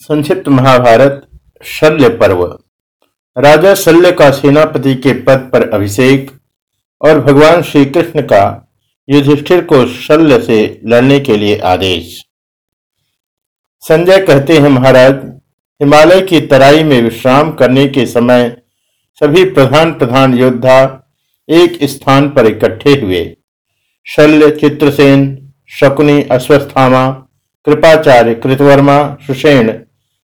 संक्षिप्त महाभारत, शल्य पर्व। राजा शल्य का सेनापति के पद पर अभिषेक और भगवान श्री कृष्ण का युधिष्ठिर को शल्य से लड़ने के लिए आदेश। संजय कहते हैं, महाराज, हिमालय की तराई में विश्राम करने के समय सभी प्रधान प्रधान योद्धा एक स्थान पर इकट्ठे हुए। शल्य, चित्रसेन, शकुनी, अश्वस्थामा, कृपाचार्य, कृतवर्मा, सुषेण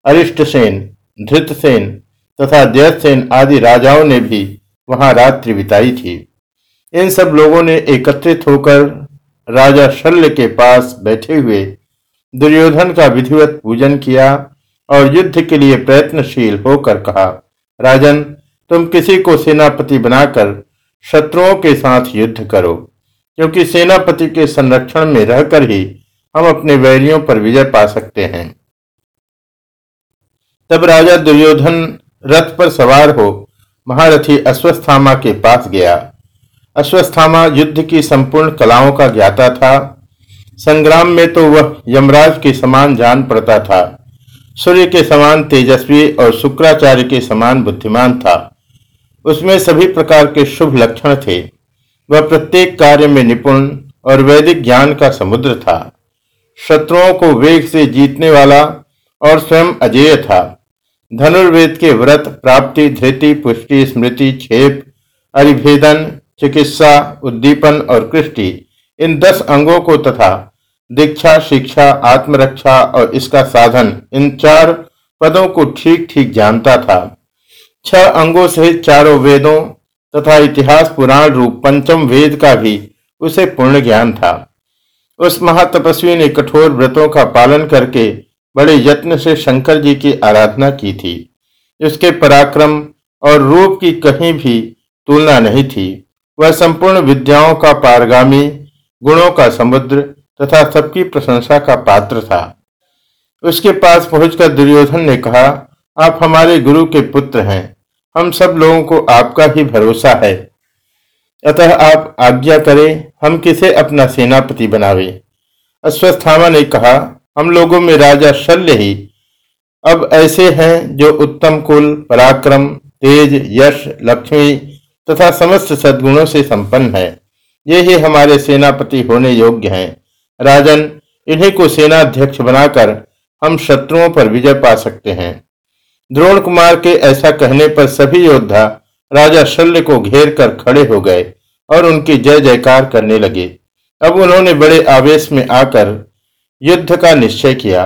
अरिष्टसेन, धृतसेन तथा जयसेन आदि राजाओं ने भी वहाँ रात्रि बिताई थी। इन सब लोगों ने एकत्रित होकर राजा शल्य के पास बैठे हुए दुर्योधन का विधिवत पूजन किया और युद्ध के लिए प्रयत्नशील होकर कहा, राजन, तुम किसी को सेनापति बनाकर शत्रुओं के साथ युद्ध करो, क्योंकि सेनापति के संरक्षण में रहकर ही हम अपने वैरियों पर विजय पा सकते हैं। तब राजा दुर्योधन रथ पर सवार हो महारथी अश्वस्थामा के पास गया। अश्वस्थामा युद्ध की संपूर्ण कलाओं का ज्ञाता था। संग्राम में तो वह यमराज के समान जान पड़ता था। सूर्य के समान तेजस्वी और शुक्राचार्य के समान बुद्धिमान था। उसमें सभी प्रकार के शुभ लक्षण थे। वह प्रत्येक कार्य में निपुण और वैदिक ज्ञान का समुद्र था। शत्रुओं को वेग से जीतने वाला और स्वयं अजेय था। धनुर्वेद के व्रत, प्राप्ति, धृति, पुष्टि, स्मृति छेप अरिभेदन, चिकित्सा, उद्दीपन और कृष्टि, इन दस अंगों को तथा दीक्षा, शिक्षा, आत्मरक्षा और इसका साधन, इन चार पदों को ठीक ठीक जानता था। छह अंगों सहित चारों वेदों तथा इतिहास पुराण रूप पंचम वेद का भी उसे पूर्ण ज्ञान था। उस महातपस्वी ने कठोर व्रतों का पालन करके बड़े यत्न से शंकर जी की आराधना की थी। उसके पराक्रम और रूप की कहीं भी तुलना नहीं थी। वह संपूर्ण विद्याओं का पारगामी, गुणों का समुद्र तथा सबकी प्रशंसा का पात्र था। उसके पास पहुंचकर दुर्योधन ने कहा, आप हमारे गुरु के पुत्र हैं। हम सब लोगों को आपका ही भरोसा है। अतः आप आज्ञा करें, हम किसे अपना सेनापति बनावे? अश्वस्थामा ने कहा हम लोगों में राजा शल्य ही। अब ऐसे हैं जो उत्तम कुल, पराक्रम, तेज, यश, लक्ष्मी तथा समस्त सद्गुणों से संपन्न है। ये ही हमारे सेनापति होने योग्य हैं। राजन, इन्हीं को सेनाध्यक्ष बनाकर हम शत्रुओं पर विजय पा सकते हैं। द्रोण कुमार के ऐसा कहने पर सभी योद्धा राजा शल्य को घेर कर खड़े हो गए और उनकी जय जयकार करने लगे। अब उन्होंने बड़े आवेश में आकर युद्ध का निश्चय किया।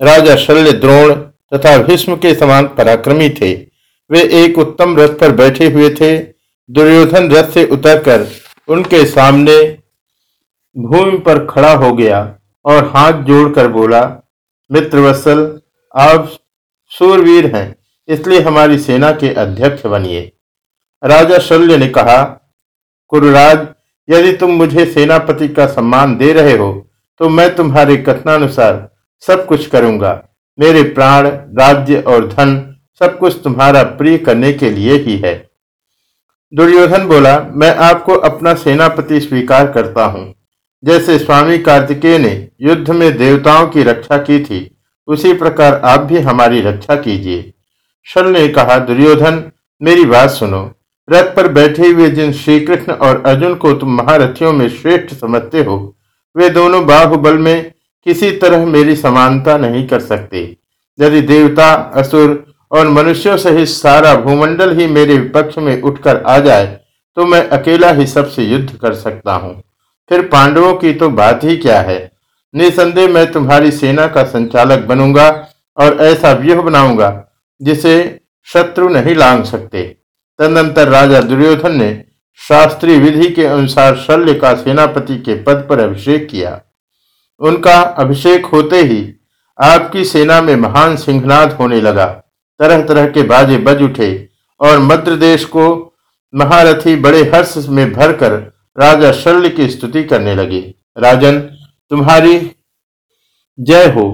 राजा शल्य द्रोण तथा भीष्म के समान पराक्रमी थे। वे एक उत्तम रथ पर बैठे हुए थे। दुर्योधन रथ से उतरकर उनके सामने भूमि पर खड़ा हो गया और हाथ जोड़कर बोला, मित्रवत्सल, आप सूरवीर हैं, इसलिए हमारी सेना के अध्यक्ष बनिए। राजा शल्य ने कहा, कुरुराज, यदि तुम मुझे सेनापति का सम्मान दे रहे हो तो मैं तुम्हारे कथनानुसार सब कुछ करूँगा। मेरे प्राण, राज्य और धन सब कुछ तुम्हारा प्रिय करने के लिए ही है। दुर्योधन बोला, मैं आपको अपना सेनापति स्वीकार करता हूँ। जैसे स्वामी कार्तिकेय ने युद्ध में देवताओं की रक्षा की थी, उसी प्रकार आप भी हमारी रक्षा कीजिए। शल ने कहा, दुर्योधन, मेरी बात सुनो। रथ पर बैठे हुए जिन श्री कृष्ण और अर्जुन को तुम महारथियों में श्रेष्ठ समझते हो वे दोनों बाहुबल में किसी तरह मेरी समानता नहीं कर सकते। यदि देवता, असुर और मनुष्यों सहित सारा भूमंडल ही मेरे विपक्ष में उठकर आ जाए तो मैं अकेला ही सबसे युद्ध कर सकता हूँ। फिर पांडवों की तो बात ही क्या है? निसंदेह मैं तुम्हारी सेना का संचालक बनूँगा और ऐसा व्यूह बनाऊँगा, जिसे शत्रु नहीं लांग सकते। तदनंतर राजा दुर्योधन ने शास्त्रीय विधि के अनुसार शल्य का सेनापति के पद पर अभिषेक किया। उनका अभिषेक होते ही आपकी सेना में महान सिंहनाद होने लगा। तरह तरह के बाजे बज उठे और मध्य देश को महारथी बड़े हर्ष में भरकर राजा शल्य की स्तुति करने लगे। राजन, तुम्हारी जय हो।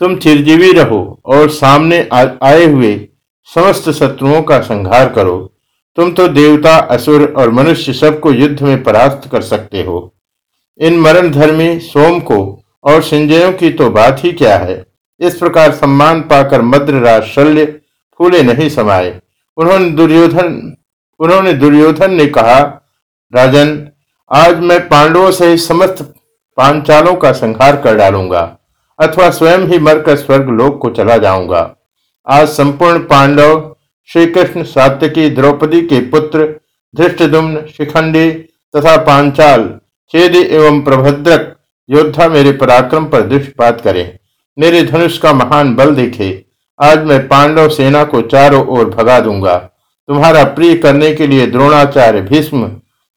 तुम चिरजीवी रहो और सामने आए हुए समस्त शत्रुओं का संहार करो। तुम तो देवता, असुर और मनुष्य सबको युद्ध में परास्त कर सकते हो। इन मरण धर्मी सोम को और संजयों की तो बात ही क्या है? इस प्रकार सम्मान पाकर मद्रराज शल्य फूले नहीं समाये। उन्होंने दुर्योधन उन्होंने दुर्योधन ने कहा, राजन, आज मैं पांडवों से समस्त पांचालों का संहार कर डालूँगा, अथवा स्वयं ही मरकर स्वर्ग लोक को चला जाऊँगा। आज संपूर्ण पांडव श्री कृष्ण सात्यकी द्रौपदी के पुत्र धृष्टदुम्न शिखंडी तथा पांचाल छेदी एवं प्रभद्रक योद्धा मेरे पराक्रम पर दृष्टिपात करें। मेरे धनुष का महान बल देखे। आज मैं पांडव सेना को चारों ओर भगा दूँगा। तुम्हारा प्रिय करने के लिए द्रोणाचार्य भीष्म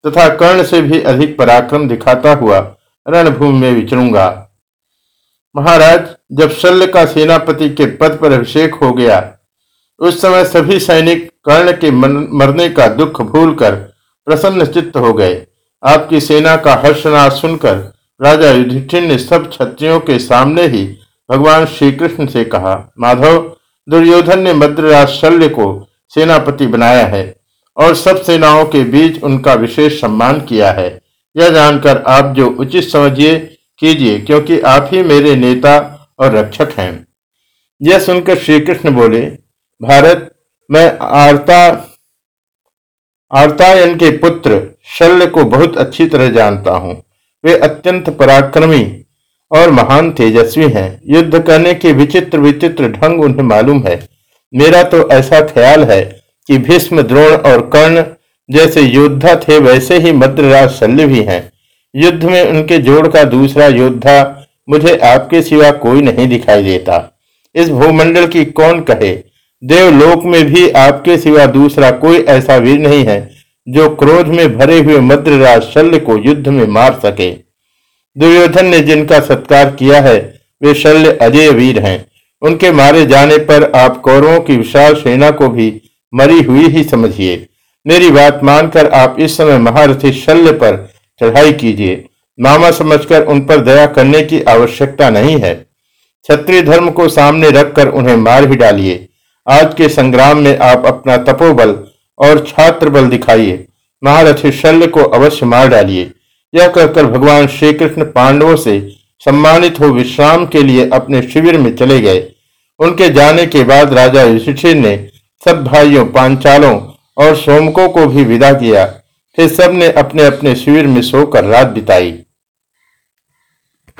तथा कर्ण से भी अधिक पराक्रम दिखाता हुआ रणभूमि में विचरूँगा। महाराज, जब शल्य का सेनापति के पद पर अभिषेक हो गया उस समय सभी सैनिक कर्ण के मरने का दुख भूलकर प्रसन्न चित्त हो गए। आपकी सेना का हर्षनाथ सुनकर राजा युधिष्ठिर ने सब क्षत्रियों के सामने ही भगवान श्री कृष्ण से कहा, माधव, दुर्योधन ने मद्रराज शल्य को सेनापति बनाया है और सब सेनाओं के बीच उनका विशेष सम्मान किया है। यह जानकर आप जो उचित समझिए, कीजिए, क्योंकि आप ही मेरे नेता और रक्षक हैं। यह सुनकर श्री कृष्ण बोले भारत मैं आर्ता, आर्तायन के पुत्र शल्य को बहुत अच्छी तरह जानता हूँ। वे अत्यंत पराक्रमी और महान तेजस्वी हैं। युद्ध करने के विचित्र विचित्र ढंग उन्हें मालूम है। मेरा तो ऐसा ख्याल है कि भीष्म, द्रोण और कर्ण जैसे योद्धा थे, वैसे ही मद्रराज शल्य भी हैं। युद्ध में उनके जोड़ का दूसरा योद्धा मुझे आपके सिवा कोई नहीं दिखाई देता। इस भूमंडल की कौन कहे? देवलोक में भी आपके सिवा दूसरा कोई ऐसा वीर नहीं है, जो क्रोध में भरे हुए मद्रराज शल्य को युद्ध में मार सके। दुर्योधन ने जिनका सत्कार किया है, वे शल्य अजय वीर हैं। उनके मारे जाने पर आप कौरवों की विशाल सेना को भी मरी हुई ही समझिए। मेरी बात मानकर आप इस समय महारथी शल्य पर चढ़ाई कीजिए। मामा समझकर उन पर दया करने की आवश्यकता नहीं है। क्षत्रिय धर्म को सामने रखकर उन्हें मार ही डालिए। आज के संग्राम में आप अपना तपोबल और छात्र बल दिखाइए। महारथी शल्य को अवश्य मार डालिए। यह कहकर भगवान श्री कृष्ण पांडवों से सम्मानित हो विश्राम के लिए अपने शिविर में चले गए। उनके जाने के बाद राजा युधिष्ठिर ने सब भाइयों, पांचालों और सोमकों को भी विदा किया। फिर सबने अपने अपने शिविर में सोकर रात बिताई।